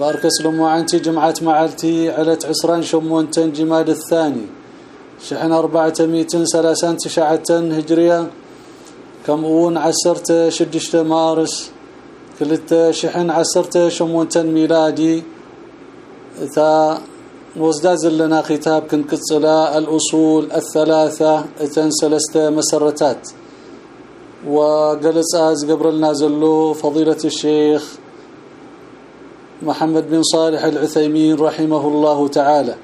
بارك اسلم وعنتي جمعة معلتي علت عسران شمونتن جماد الثاني. شحن أربعة ميتين سلاسان تشعتن هجرية. كم أون عسرت شدشت مارس. كلت شحن عسرت شمونتن ميلادي. ثا وزداز لنا كتاب كنقصلا الأصول الثلاثة اتن سلسته مسرتات. وقلص آز قبر النازلو فضيلة الشيخ محمد بن صالح العثيمين رحمه الله تعالى.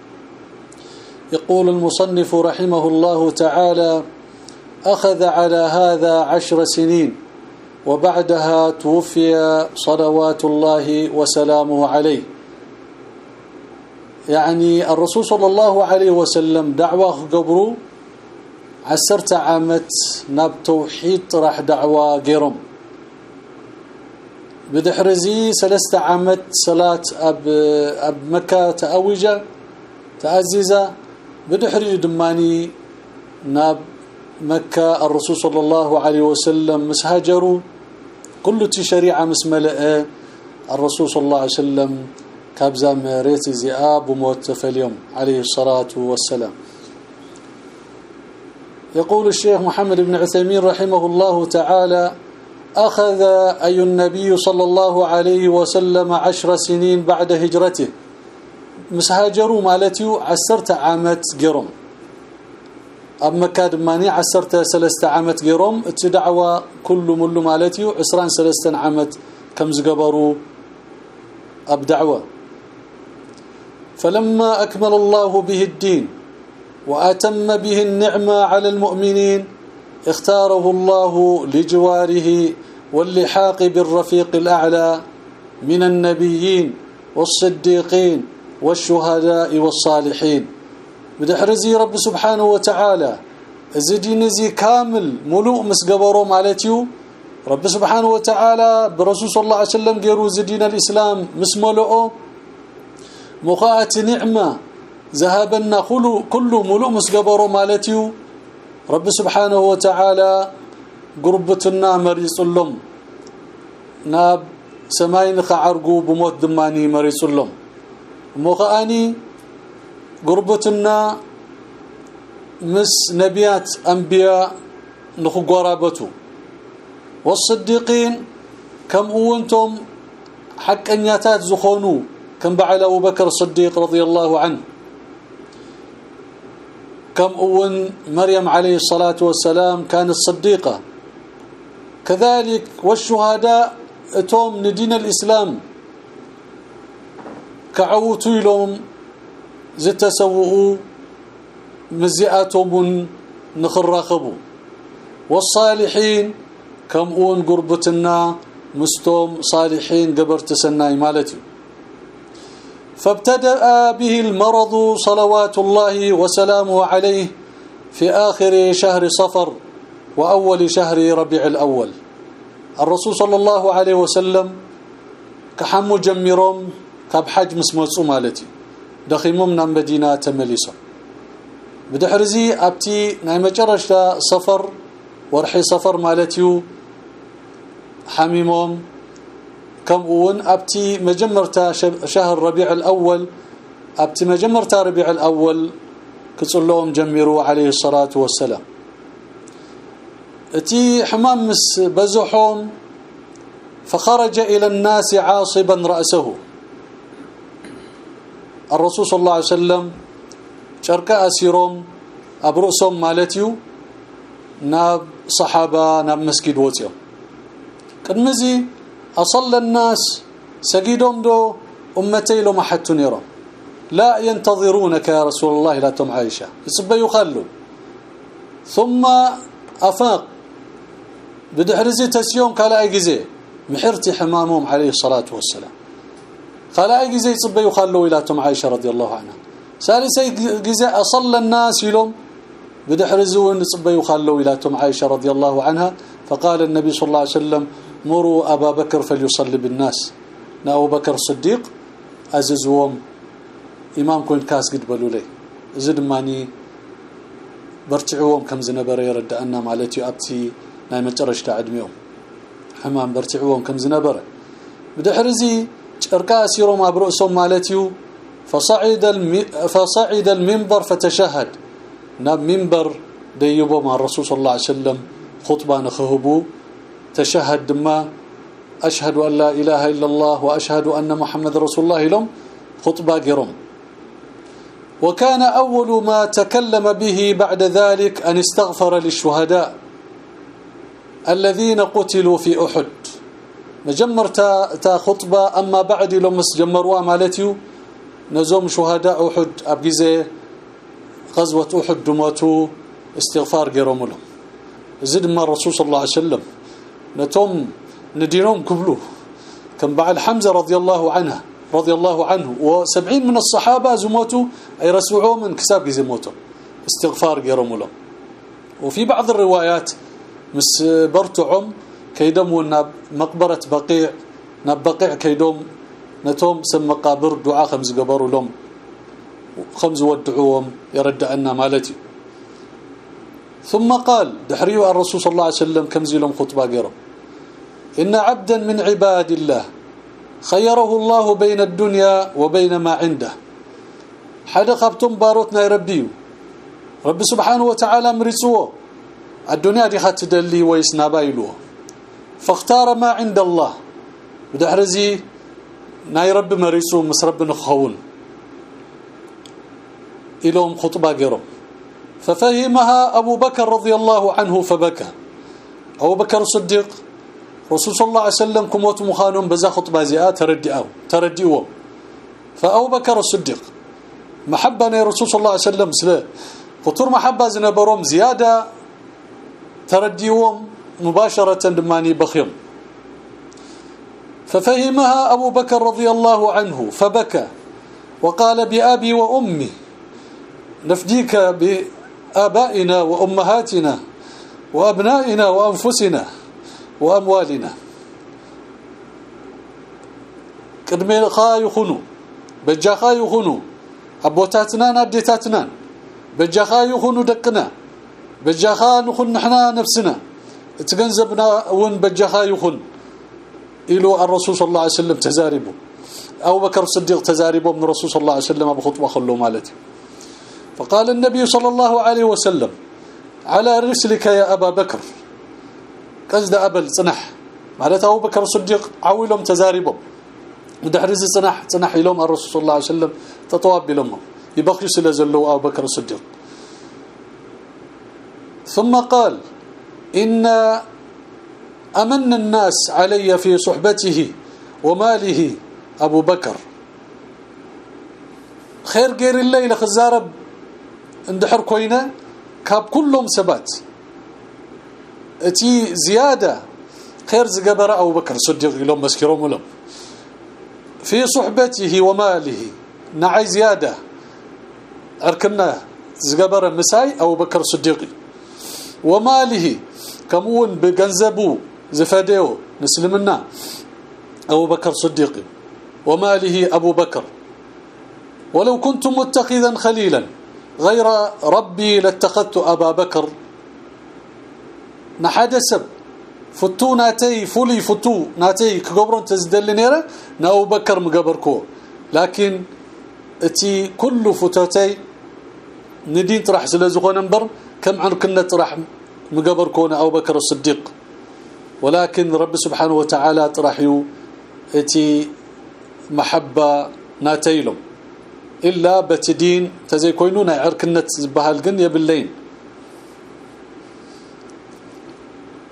يقول المصنف رحمه الله تعالى أخذ على هذا عشر سنين وبعدها توفي صلوات الله وسلامه عليه. يعني الرسول صلى الله عليه وسلم دعوة قبره عسرت عامت ناب توحيد راح دعوة قرم بدحرزي ثلاثة عامت صلاة أب, أب مكة تأوجة تأزيزة. بدحري دماني ناب مكة الرسول صلى الله عليه وسلم مسهاجروا كل شريعة مسملئة الرسول صلى الله عليه وسلم كابزا مريت زئاب وموت فاليوم عليه الصلاة والسلام. يقول الشيخ محمد بن عثيمين رحمه الله تعالى أخذ أي النبي صلى الله عليه وسلم عشر سنين بعد هجرته. مسهاجروا مالتيو عسرت عامت قرم أب مكة دماني عسرت ثلاثة عامت قرم اتدعوا كل مل مالتيو عسران ثلاثة عامت كم زقبروا أب دعوة. فلما أكمل الله به الدين وأتم به النعمة على المؤمنين اختاره الله لجواره واللحاق بالرفيق الأعلى من النبيين والصديقين والشهداء والصالحين. بدحرزي رب سبحانه وتعالى زدين زي كامل ملوء مسقبرو مالتيو رب سبحانه وتعالى برسول صلى الله عليه وسلم غيرو زدين الإسلام مسملؤه مقاءة نعمة ذهبنا كل كل ملوء مسقبرو مالتيو رب سبحانه وتعالى قربتنا مريص لهم ناب سماين خعرقو بموت دماني مريص لهم مقاني قربتنا مس نبيات أنبياء نخو قرابته والصديقين كم أونتم حقنياتات زخونو. كم بعل أبو بكر الصديق رضي الله عنه. كم أون مريم عليه الصلاة والسلام كانت صديقة. كذلك والشهداء توم ندين الإسلام. كعوتوا لهم زت سوؤوا مزياتهم نخرخبوا والصالحين كم أون قربتنا مستوم صالحين قبرت سناي مالتي. فابتدأ به المرض صلوات الله وسلامه عليه في آخر شهر صفر وأول شهر ربيع الأول. الرسول صلى الله عليه وسلم كحمو جميرهم كبحج مسمصو مالتي. دخيمهم من مدينة تمليسو. بدحرزي أبتي ناي مجرشتا سفر ورحي سفر مالتيو. حميمهم كم اون أبتي مجمرتا شهر ربيع الأول. أبتي مجمرتا ربيع الأول. كصلهم جميروا عليه الصلاة والسلام. أتي حمام مس بزحهم فخرج إلى الناس عاصبا رأسه. الرسول صلى الله عليه وسلم شركة أسيروم أبرؤسهم مالتيو ناب صحابة ناب مسجد وصيو قدمزي اصلى الناس سجدهم دو أمتي لو ما حتون يرى لا ينتظرونك يا رسول الله لا تم عائشه يسبوا يخلوا ثم أفاق. بدحرزي تسيوم كلا اجزي محرتي حمامهم عليه الصلاة والسلام. خلاقي زي صبي يخلوا إلى تم عائشه رضي الله عنها ثالثي جزاء صلى الناس يلوم. بدحر زون صبيو خالو إلى عائشه رضي الله عنها. فقال النبي صلى الله عليه وسلم مروا أبا بكر فليصلي بالناس. نا أبو بكر الصديق اززوم إمام كون كاس قد بلوا لي. زد ماني برتعوهم كم زنبر يردأنا مالتي أبتي ناي مترش تعدميهم. حمام برتعوهم كم زنبر. بدحرزي شركا ما برؤسهم مالتي فصعد المي... فصعد المنبر فتشهد. نا منبر ديبو مع الرسول صلى الله عليه وسلم خطبه نخهبو تشهد ما أشهد أن لا إله إلا الله وأشهد أن محمد رسول الله لهم خطبة جرم وكان أول ما تكلم به بعد ذلك أن استغفر للشهداء الذين قتلوا في أحد. مجمر تا, خطبة أما بعد لمس جمروا مالتيو نزوم شهداء أحد أبجزي غزوة أحد دموتو استغفار قيرهم لهم زد ما الرسول صلى الله عليه وسلم نتوم ندينهم كبلو. كان بعد حمزة رضي الله عنها رضي الله عنه. و70 من الصحابة زموتوا أي رسعوا من كتاب زموتوا استغفار لهم. وفي بعض الروايات مس برتعم كيدموا مقبرة بقيع ناب بقيع كيدوم نتوم سم مقابر دعاء خمس قبروا لهم. خمس ودعوهم يرد عنا مالتي. ثم قال دحريو الرسول صلى الله عليه وسلم كم زي لهم خطبة غيره إن عبدا من عباد الله خيره الله بين الدنيا وبين ما عنده. حدا خبتم باروتنا يربيو رب سبحانه وتعالى مرسوه الدنيا دي خاتدلي ويسنابا يلوه فاختار ما عند الله بدحرزي ناي رب مريسو مس رب نخون إلهم خطبة قرم ففهمها أبو بكر رضي الله عنه فبكى أبو بكر الصديق رسول صلى الله عليه وسلم كموت مخانون بزا خطبة زياء تردئوا تردئوا فأبو بكر الصديق محبة رسول صلى الله عليه وسلم سلا خطور محبة زنبروم زيادة ترديهم مباشرة دماني بخيم. ففهمها أبو بكر رضي الله عنه فبكى. وقال بأبي وأمي نفديك بآبائنا وأمهاتنا وأبنائنا وأنفسنا. وأموالنا. قدمي خا يخونو بجاخا يخونو أبوتاتنا نأديتاتنا بجاخا يخونو دقنا بجاخا نخون إحنا نفسنا. تغنزبنا ون بجاخا يخون. إلو الرسول صلى الله عليه وسلم تزاربو. أبو بكر الصديق تزاربو من الرسول صلى الله عليه وسلم بخطبه خلو مالتي. فقال النبي صلى الله عليه وسلم على رسلك يا أبا بكر. قصد أبل صنح معناته أبو بكر الصديق عويلهم تزاربهم. دحرز صنح صنح لهم الرسول صلى الله عليه وسلم تطواب لهم يبقي سلازلو أبو بكر الصديق. ثم قال إن أمن الناس علي في صحبته وماله أبو بكر. خير غير الليل خزارب. اندحر كوينة. كاب كلهم سبات. اتي زيادة خير زقبر أبو بكر صديق لهم مسكرهم لهم في صحبته وماله نعي زيادة أركنا زقبر مساي أبو بكر صديقي وماله كمون بجنزبو زفاديو نسلمنا أبو بكر صديقي وماله أبو بكر. ولو كنت متخذا خليلا غير ربي لاتخذت أبا بكر نحدسب فتو ناتي فولي فتو ناتي كقبرون تزدل نيرة نأبو بكر مقبركو لكن اتي كل فتوتي ندين طرح سلازقون انبر كم عن كنا طرح مقبر كون أبو بكر الصديق. ولكن رب سبحانه وتعالى طرحيو اتي محبة ناتيلم إلا بتدين تزي كوينونا عركنت بهالقن يبلين.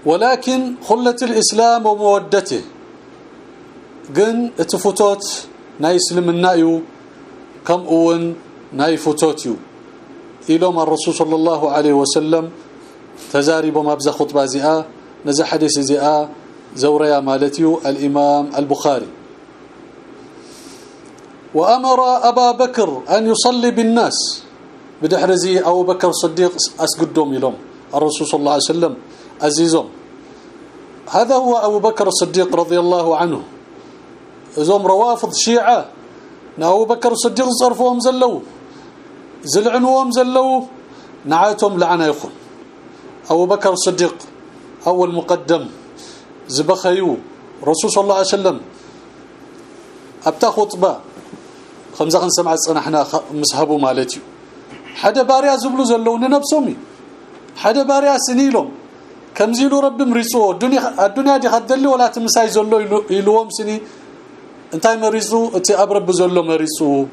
ولكن خلة الإسلام ومودته. قن اتفتوت ناي اسلمنايو كم اون ناي فتوتيو إلوم الرسول صلى الله عليه وسلم تزارب مبزا خطبه زئا نزا حديث زئا زوريا مالتيو الإمام البخاري وأمر أبا بكر أن يصلي بالناس بدحرزي أبو بكر الصديق أسجدهم لهم الرسول صلى الله عليه وسلم عزيزهم. هذا هو أبو بكر الصديق رضي الله عنه. زوم روافض شيعة أبو بكر الصديق صرفوهم زلوا زلعنوهم زلوا نعاتهم لعنا يخون أبو بكر الصديق أول مقدم زبخيو رسول صلى الله عليه وسلم أبتا خطبة خمسة خنسمع صنحنا مسحبو مالتي حدا باريا زبلو زلون نفسهم حدا باريا سنيلهم. كمزيلو رب مريصو الدنيا الدنيا دي خدلي ولا تمساي زلو يلوم سني. انتي مريصو انت ابرب زلو مريصو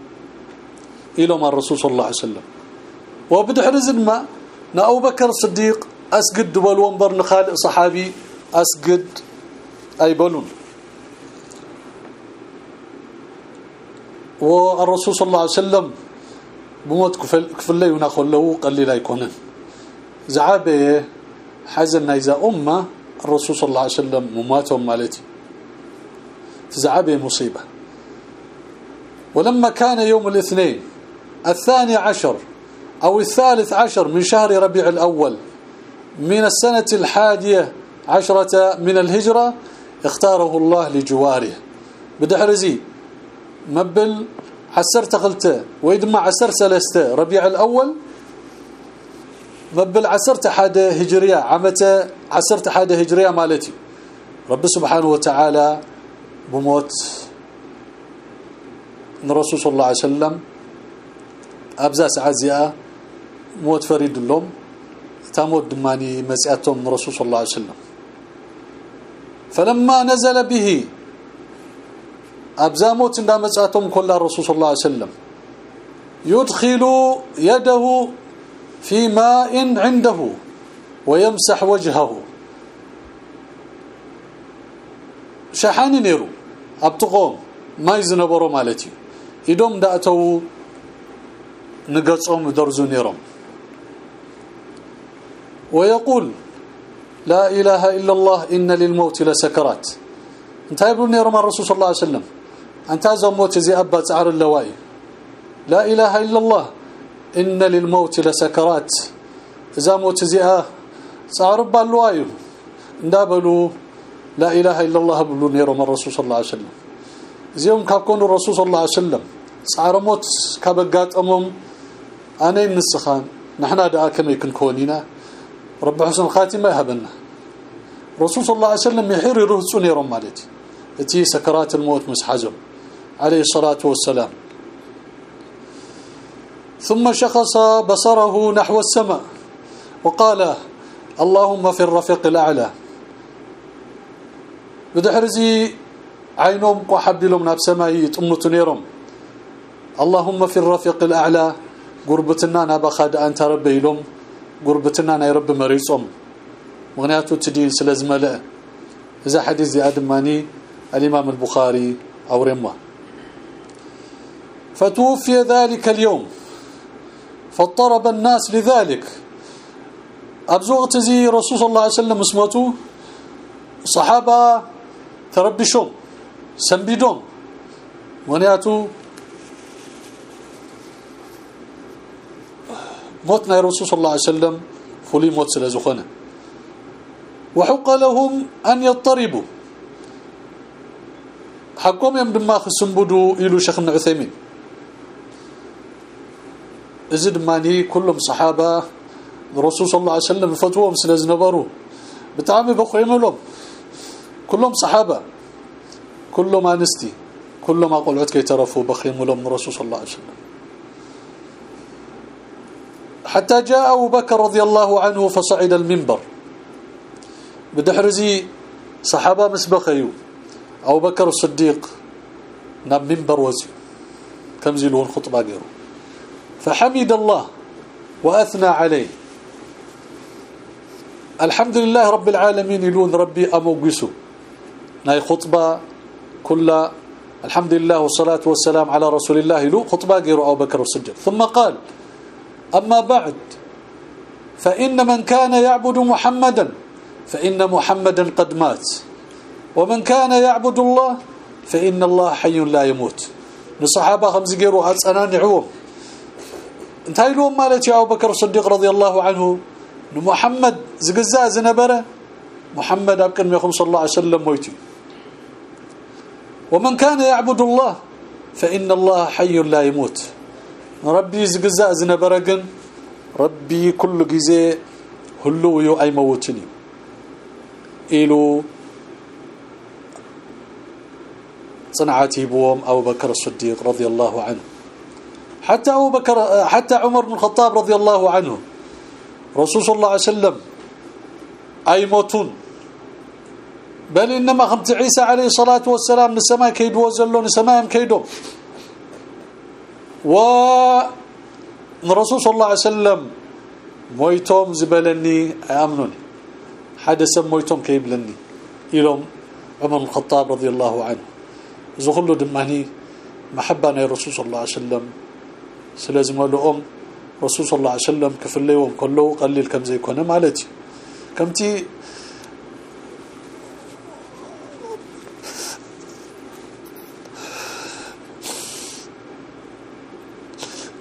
إلى الرسول صلى الله عليه وسلم. وبدحرز ما نا أبو بكر الصديق اسجد بالونبر نخالق صحابي اسجد أي بلون. والرسول صلى الله عليه وسلم بموت كفل كفل يونا خلو قليل يكونن زعابة حزن اذا أمة الرسول صلى الله عليه وسلم مماتهم مالتي. زعابه مصيبة. ولما كان يوم الاثنين الثاني عشر أو الثالث عشر من شهر ربيع الأول من السنة الحادية عشرة من الهجرة اختاره الله لجواره. بدحرزي مبل عسر تغلته ويدما عسر سلسته. ربيع الأول مبل عسرت حدا هجرية عمته عسرت حدا هجرية مالتي. رب سبحانه وتعالى بموت الرسول صلى الله عليه وسلم ابزا سعزيا موت فريد اللوم تموت دماني مسياتهم الرسول صلى الله عليه وسلم. فلما نزل به ابزاموت اندامصاتهم كل الرسول صلى الله عليه وسلم. يدخل يده في ماء عنده ويمسح وجهه. شحاني نيرو ابتقوم ما يزنبرو مالتي. يدوم دأتو نقصهم درزو نيرهم ويقول لا إله إلا الله إن للموت لسكرات. انت يقول نيرهم الرسول صلى الله عليه وسلم. أنت زموت زي أبا تعر اللواي لا إله إلا الله. إن للموت لسكرات. إذا موت زي صار بالواي اندابلو لا إله إلا الله بلو نيرو من الرسول صلى الله عليه وسلم. زيهم كاكون الرسول صلى الله عليه وسلم صار موت كبغاطمم أنا نسخان نحنا دا كما يكون كونينا. رب حسن خاتمة يهبنا رسول صلى الله عليه وسلم يحير يروح نيرو مالتي إتي سكرات الموت مسحزم عليه الصلاة والسلام. ثم شخص بصره نحو السماء وقال اللهم في الرفيق الأعلى. بدحرزي عينهم وحب لهم ناب سماي يطمتوا نيرهم. اللهم في الرفيق الأعلى قربتنا نبخد أنت ربي لهم قربتنا نا رب مريصهم. مغنياتو تدين سلازمله إذا حديث زي ادماني الإمام البخاري أو رمه فتوفي ذلك اليوم. فاضطرب الناس لذلك. ابزوغت زي رسول صلى الله عليه وسلم اسمته صحابة تربشهم سنبيدهم ونياتو موتنا الرسول صلى الله عليه وسلم فلي موت سلازخنا وحق لهم أن يضطربوا. حقهم يم دماغ سنبدو إلو شيخ ابن عثيمين. ازد ماني كلهم صحابه الرسول صلى الله عليه وسلم فتوهم سلازنبروا بتعامل بخيملهم كلهم صحابه كلهم انستي كلهم اقولعت كي ترفوا بخيملهم الرسول صلى الله عليه وسلم حتى جاء ابو بكر رضي الله عنه فصعد المنبر بدحرزي صحابه مسبخيو ابو بكر الصديق نام منبر وزي كم زيلون خطبه غيره فحمد الله وأثنى عليه. الحمد لله رب العالمين يلون ربي اموغسو ناي خطبة كل الحمد لله والصلاة والسلام على رسول الله له خطبة غير أبو بكر الصديق. ثم قال أما بعد فإن من كان يعبد محمدا فإن محمدا قد مات. ومن كان يعبد الله فإن الله حي لا يموت. الصحابه خمس غيروا اصنانعهم انتهي لهم مالتي أبو بكر الصديق رضي الله عنه. محمد زغزا زنبره محمد ابكن ميخم صلى الله عليه وسلم مويتي ومن كان يعبد الله فإن الله حي لا يموت. ربي زغزا زنبره ربي كل غزي هلو يو أي موتني. إلو صنعتي بوم أبو بكر الصديق رضي الله عنه. حتى أبو بكر حتى عمر بن الخطاب رضي الله عنه. رسول صلى الله عليه وسلم أي موتون. بل إنما خمت عيسى عليه الصلاة والسلام نسماء كيد وزلون نسماء كيدهم و الرسول صلى الله عليه وسلم مويتهم زبلني أمنوني. حدث مويتهم كيبلني. يلوم عمر الخطاب رضي الله عنه. زخلو دماني محبة الرسول صلى الله عليه وسلم. سلازم لهم رسول صلى الله عليه وسلم كفليهم كله قليل كم زي كنا مالتي كمتي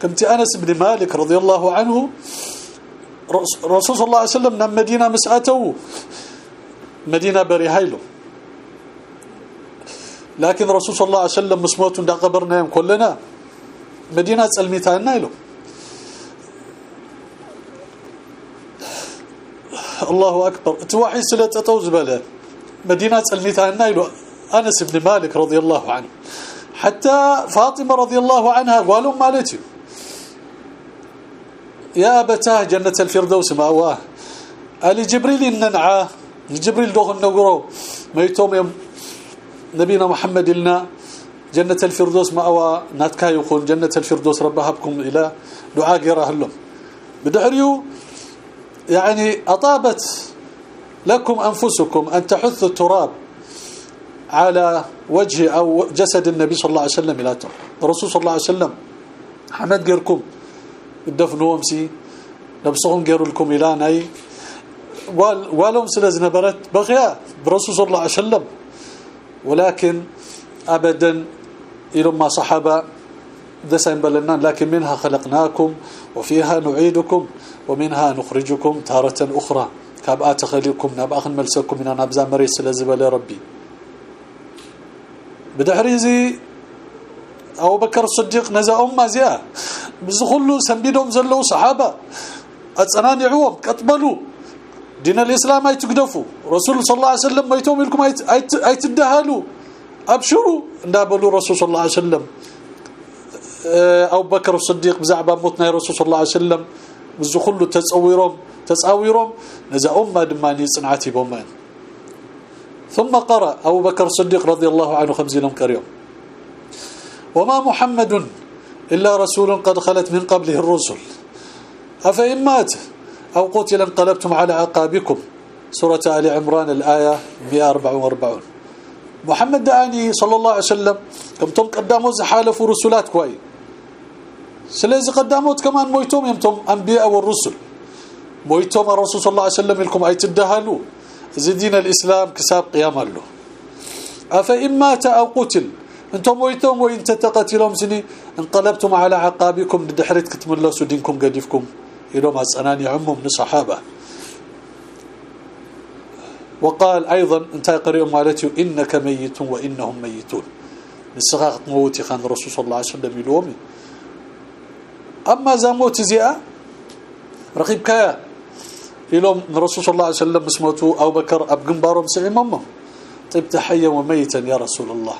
كمتي انس بن مالك رضي الله عنه رسول صلى الله عليه وسلم من مدينه مساته مدينه بريهايلو لكن رسول صلى الله عليه وسلم مسموت دا قبرنا كلنا مدينه صلميتانا له الله اكبر توحي سلطتو زبله مدينه صلميتانا له انس بن مالك رضي الله عنه حتى فاطمه رضي الله عنها قالوا مالتي يا ابتاه جنة الفردوس مأواه علي جبريل ننعى جبريل دوغ النقرو ميتوم نبينا محمد لنا جنة الفردوس مأوى ناتكا يكون جنة الفردوس ربها بكم إلى دعاء قراه لهم. بدعريو يعني أطابت لكم أنفسكم أن تحثوا التراب على وجه أو جسد النبي صلى الله عليه وسلم إلى الرسول صلى الله عليه وسلم حمد غيركم. الدفنوهم سي لبسهم غيروا لكم إلى ناي. والهم سلز نبرت بغيا برسول صلى الله عليه وسلم. ولكن ابدا إلى ما صحابة دسين بلنا لكن منها خلقناكم وفيها نعيدكم ومنها نخرجكم تارة أخرى. كابات خليكم نبأخ ملسكم من نبزا مريس لزبل ربي. بدحريزي أبو بكر الصديق نزا أمة زيا بزخلو سنبيدهم زلو صحابة. أتصنانعوهم كتبلوا دين الإسلام أي تقدفوا رسول صلى الله عليه وسلم ما يتوم لكم أي تدهالوا أبشروا نابلوا رسول صلى الله عليه وسلم أبو بكر الصديق بزعبا موتنا رسول صلى الله عليه وسلم بزخلو تصورهم تصاويرهم نزا أمة دماني صنعتي بومان ثم قرأ أبو بكر الصديق رضي الله عنه خمسين كريم وما محمد إلا رسول قد خلت من قبله الرسل أفإن مات أو قتل انقلبتم على عقابكم سورة آل عمران الآية 144 محمد داني صلى الله عليه وسلم كم تم قداموا زحالفوا رسولات كوي. سلازي قداموت كمان مويتوم يمتم أنبياء والرسل. مويتوم الرسول صلى الله عليه وسلم لكم أي تدهلوا زي دين الإسلام كساب قيام له مات أو قتل أنتم مويتم وإن تتقتلهم سني انقلبتم على عقابكم لدحرت كتملسوا دينكم قديفكم. إلهم أسأناني عمهم من صحابة. وقال أيضا أنت قريب مالتي إنك ميت وإنهم ميتون. نسخاق موتي خان الرسول صلى الله عليه وسلم يلومي. أما زاموت زياء رقيب كايا. يلوم الرسول صلى الله عليه وسلم اسمته أبو بكر أب قنبارهم سعيمهم طيب حيا وميتا يا رسول الله.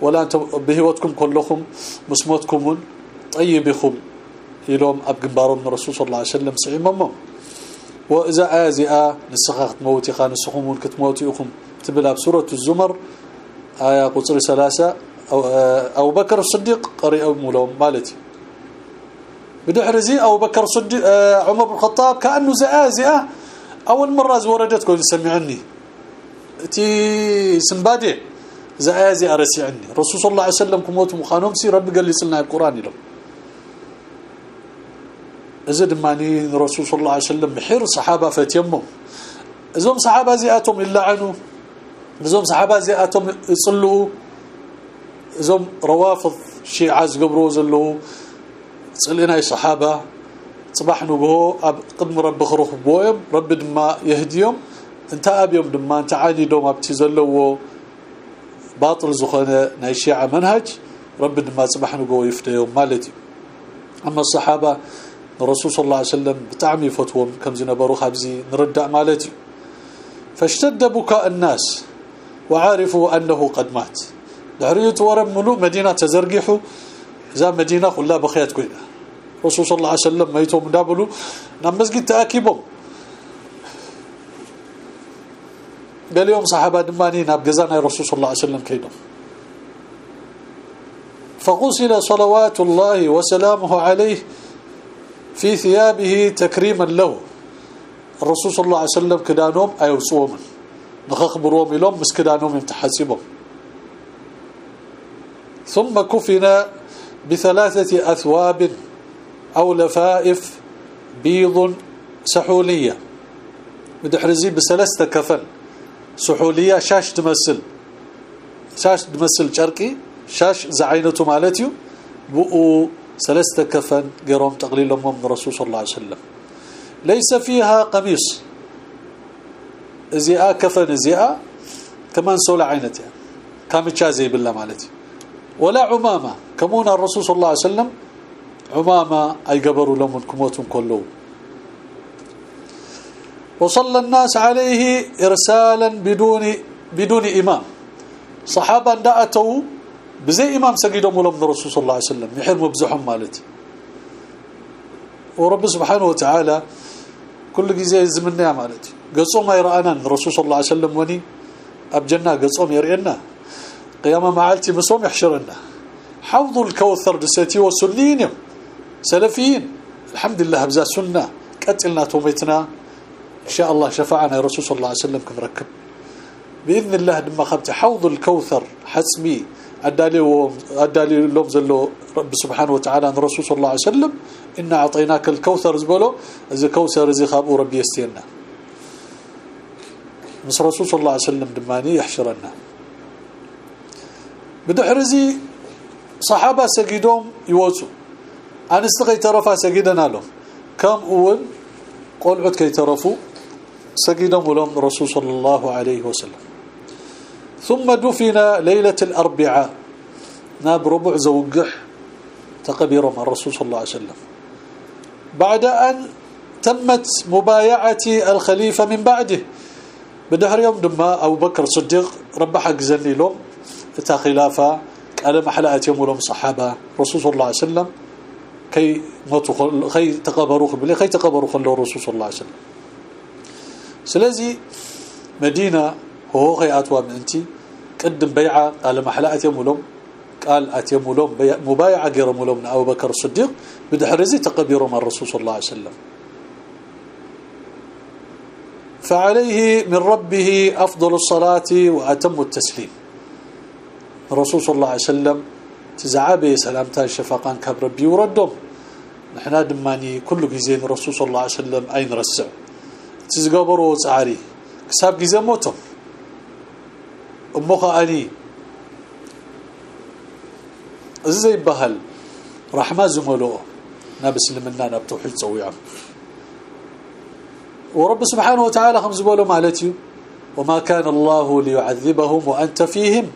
ولا أنتم بهوتكم كلكم مسموتكم طيبكم. يلوم أب جنبارهم الرسول صلى الله عليه وسلم سعيمهم وإذا ازئا نسخخت موتي خان سخمون كتموتيكم تبلا بسوره الزمر آية قصر ثلاثة أو أبو بكر الصديق قرئ مولهم مالتي. بدحرزي أبو بكر الصديق عمر بن الخطاب كأنه زازئه أول مرة وردتكم سمعني تي سنبادي زازي ارسي عني رسول صلى الله عليه وسلم كموت مخانهم سي رب قال لي سلنا القرآن لهم ازد ماني رسول صلى الله عليه وسلم بحير صحابه فتيمم ازوم صحابه زياتهم الا عنه ازوم صحابه زياتهم يصلوا ازوم روافض شيعة زقبرو زلو صلينا صحابه صباح نغو قدم رب خروخ بويم رب دما يهديهم انت ابيهم دما انت عاني دوم ابتي زلو باطل زخنه ناي منهج رب دما صباح نغو يفتيهم مالتي اما الصحابه الرسول صلى الله عليه وسلم بتعمي فتوهم كم زنبرو خبزي نردع مالتي فاشتد بكاء الناس وعرفوا انه قد مات دعريت ورم ملو مدينه تزرقحوا اذا مدينه كلها بخيات كوينه رسول صلى الله عليه وسلم ميتهم دابلو نام مسجد تاكيبهم قال يوم صحابه دماني ناب جزانا الرسول صلى الله عليه وسلم كيدهم فغسل صلوات الله وسلامه عليه في ثيابه تكريما له. الرسول صلى الله عليه وسلم كدانهم ايوصوم نخبرهم لهم مس كدانهم يمتحسبهم. ثم كفن بثلاثة أثواب أو لفائف بيض سحولية. مدحرزي بثلاثة كفن. سحولية شاش تمثل. شاش تمثل شرقي شاش زعينته مالتيو. بؤو ثلاثة كفن قرهم تقليلهم من الرسول صلى الله عليه وسلم. ليس فيها قميص. ازياء كفن ازياء كمان سول عينتها كامتشا زي بالله مالتي. ولا عمامة. كمون الرسول صلى الله عليه وسلم عمامة اي قبروا لهم كموتهم كله وصلى الناس عليه ارسالا بدون بدون إمام. صحابه داتوا بزي إمام سجدوا لهم الرسول صلى الله عليه وسلم يحرموا بزحم مالتي. ورب سبحانه وتعالى كل جزء زمننا مالتي. قصوا ما يرأنا الرسول صلى الله عليه وسلم وني ابجنا قصوم يرينا قيامة معالتي مسوم يحشرنا. حوض الكوثر دساتي وسنين سلفيين الحمد لله بزا سنة. قتلنا توميتنا إن شاء الله شفاعنا يا رسول صلى الله عليه وسلم كمركب بإذن الله دما خبت حوض الكوثر حسمي. ادالي ادالي لهم زلو رب سبحانه وتعالى الرسول صلى الله عليه وسلم ان اعطيناك الكوثر زبلو اذا كوثر زي خابو ربي يستينا مس رسول صلى الله عليه وسلم دماني يحشرنا بدحرزي صحابه سجدهم يوصوا انستغي ترفا سجدنا لهم كم اول قلعت كي ترفوا سجدهم لهم الرسول صلى الله عليه وسلم ثم دفن ليلة الأربعاء. ناب ربع زوجح تقبير مع الرسول صلى الله عليه وسلم. بعد أن تمت مبايعة الخليفة من بعده بدهر يوم دما أبو بكر الصديق رب حق زني لهم إتا خلافة قال محلات يوم لهم صحابة رسول صلى الله عليه وسلم كي موتوا خي تقبروا قبل خي تقبروا الرسول صلى الله عليه وسلم. سلازي مدينة هو خي أتوا من أنتي. قدم بيعه قال محلات يوم لهم قال أتيم لهم مبايعه غير لهم أبو بكر الصديق بدحرزي تقبروا مع الرسول صلى الله عليه وسلم. فعليه من ربه أفضل الصلاة وأتم التسليم. الرسول صلى الله عليه وسلم تزعابي سلامتا شفاقان كاب ربي وردهم. نحنا دماني كل جزين الرسول صلى الله عليه وسلم أين رسع تزقبروا وصعاري كساب جزين موتهم. أمخ أني. زي بهل رحمة زملوه نابس لمنا ناب توحيد صويعه ورب سبحانه وتعالى خمس بولو مالتي. وما كان الله ليعذبهم وأنت فيهم.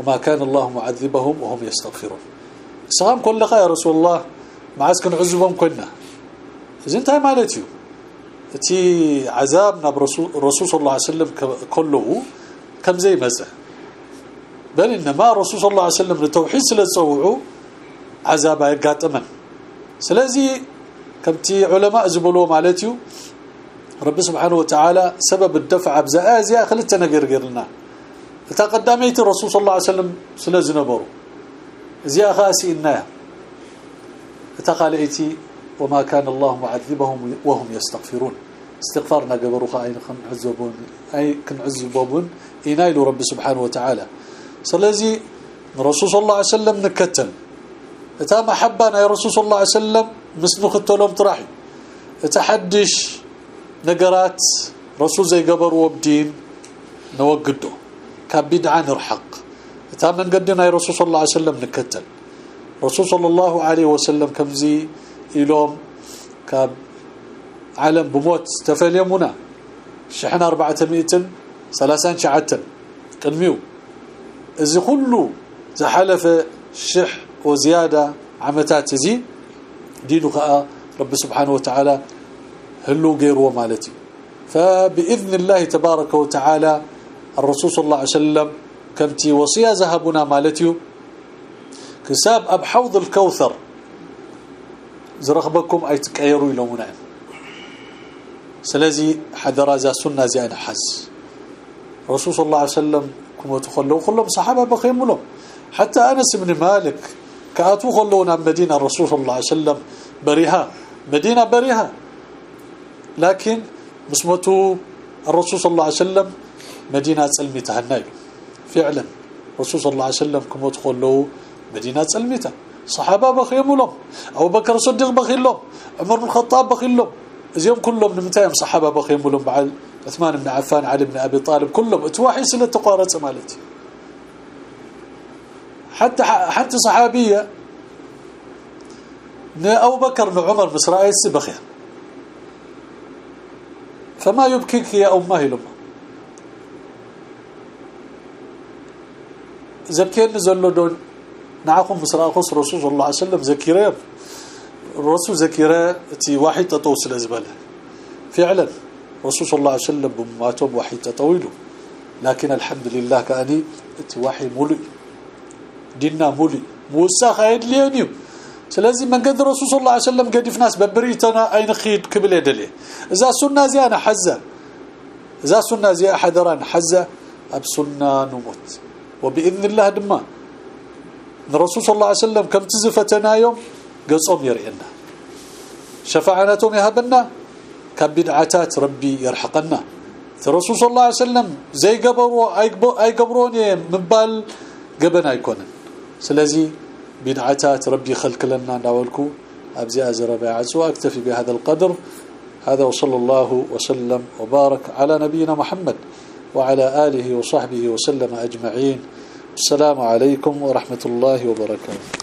وما كان الله معذبهم وهم يستغفرون. السلام كل لقاء يا رسول الله. معسك نعذبهم كنا. زين تاي مالتي. تي عذابنا برسول الرسول صلى الله عليه وسلم كله. كم زي مزه بل إنما الرسول صلى الله عليه وسلم لتوحيد سلتصوعوا عذاب يقاتمن. سلازي كمتي علماء زبلوا مالتي رب سبحانه وتعالى سبب الدفع بزازيا خلتنا غيرغيرنا تقدميت الرسول صلى الله عليه وسلم سلازنبروا زيا خاسئنا تقاليتي وما كان الله معذبهم وهم يستغفرون. استغفارنا قبروا خاين عذبون أي كنعذبون ينايل رب سبحانه وتعالى. سلازي الرسول صلى الله عليه وسلم نكتن. إتا محبنا يا رسول صلى الله عليه وسلم مسنو ختلهم تراحي. تحدش نقرات رسول زي قبر وبدين نوقده كبدعة نرحق. تا من قدنا يا رسول صلى الله عليه وسلم نكتل رسول صلى الله عليه وسلم كمزي إلهم كاب عالم بموت تفليمنا 400 ثلاثان شعتن قدميو اذا كله زحلف شح وزيادة عمتات. زي دينه رب سبحانه وتعالى هلو غيره مالتي. فبإذن الله تبارك وتعالى الرسول صلى الله عليه وسلم كمتي وصية ذهبنا مالتي. كساب اب حوض الكوثر. زرخبكم أي تقيروا يلومنا سلازي حدرا ذا سنة زي أنا حز رسول صلى الله عليه وسلم كما تخلوا كلهم صحابة بخيم لهم حتى أنس بن مالك كأتو خلونا مدينة الرسول صلى الله عليه وسلم بريها. مدينة بريها. لكن مسمته الرسول صلى الله عليه وسلم مدينة سلمتها النايل فعلا الرسول صلى الله عليه وسلم كما تخلوا مدينة سلمتها صحابة بخيم لهم أبو بكر الصديق بخيل لهم عمر بن الخطاب بخيل لهم زيهم كلهم من متايم صحابة بخيم لهم بعد عثمان بن عفان علي بن أبي طالب كلهم اتواحي سله تقارص مالتي. حتى حتى صحابية أبو بكر بن عمر بسرائيل سبخه فما يبكيك يا امه لما؟ زكين زلو دون نعكم بسرائيل رسول الله عليه وسلم زكيره الرسول زكيره تي واحد تطوس لزباله فعلا رسول صلى الله عليه وسلم بماتهم وحي تطويله. لكن الحمد لله كأني وحي مولي. ديننا مولي. موسى خايد ليونيو سلازم من قد رسول صلى الله عليه وسلم قد في ناس ببريتنا أين خيد قبل يدلي إذا سنة زي أنا حزة. إذا سنة زي حذران حزة أب سنة نموت. وبإذن الله دما الرسول صلى الله عليه وسلم كم تزفتنا يوم قصهم يرئنا شفاعتهم يهبنا كبدعات ربي يرحقنا الرسول صلى الله عليه وسلم زي قبروا اي قبرون مبال قبنا يكون سلازي بدعات ربي خلق لنا داولكو ابزي ازرب عز واكتفي بهذا القدر هذا وصلى الله وسلم وبارك على نبينا محمد وعلى آله وصحبه وسلم أجمعين السلام عليكم ورحمة الله وبركاته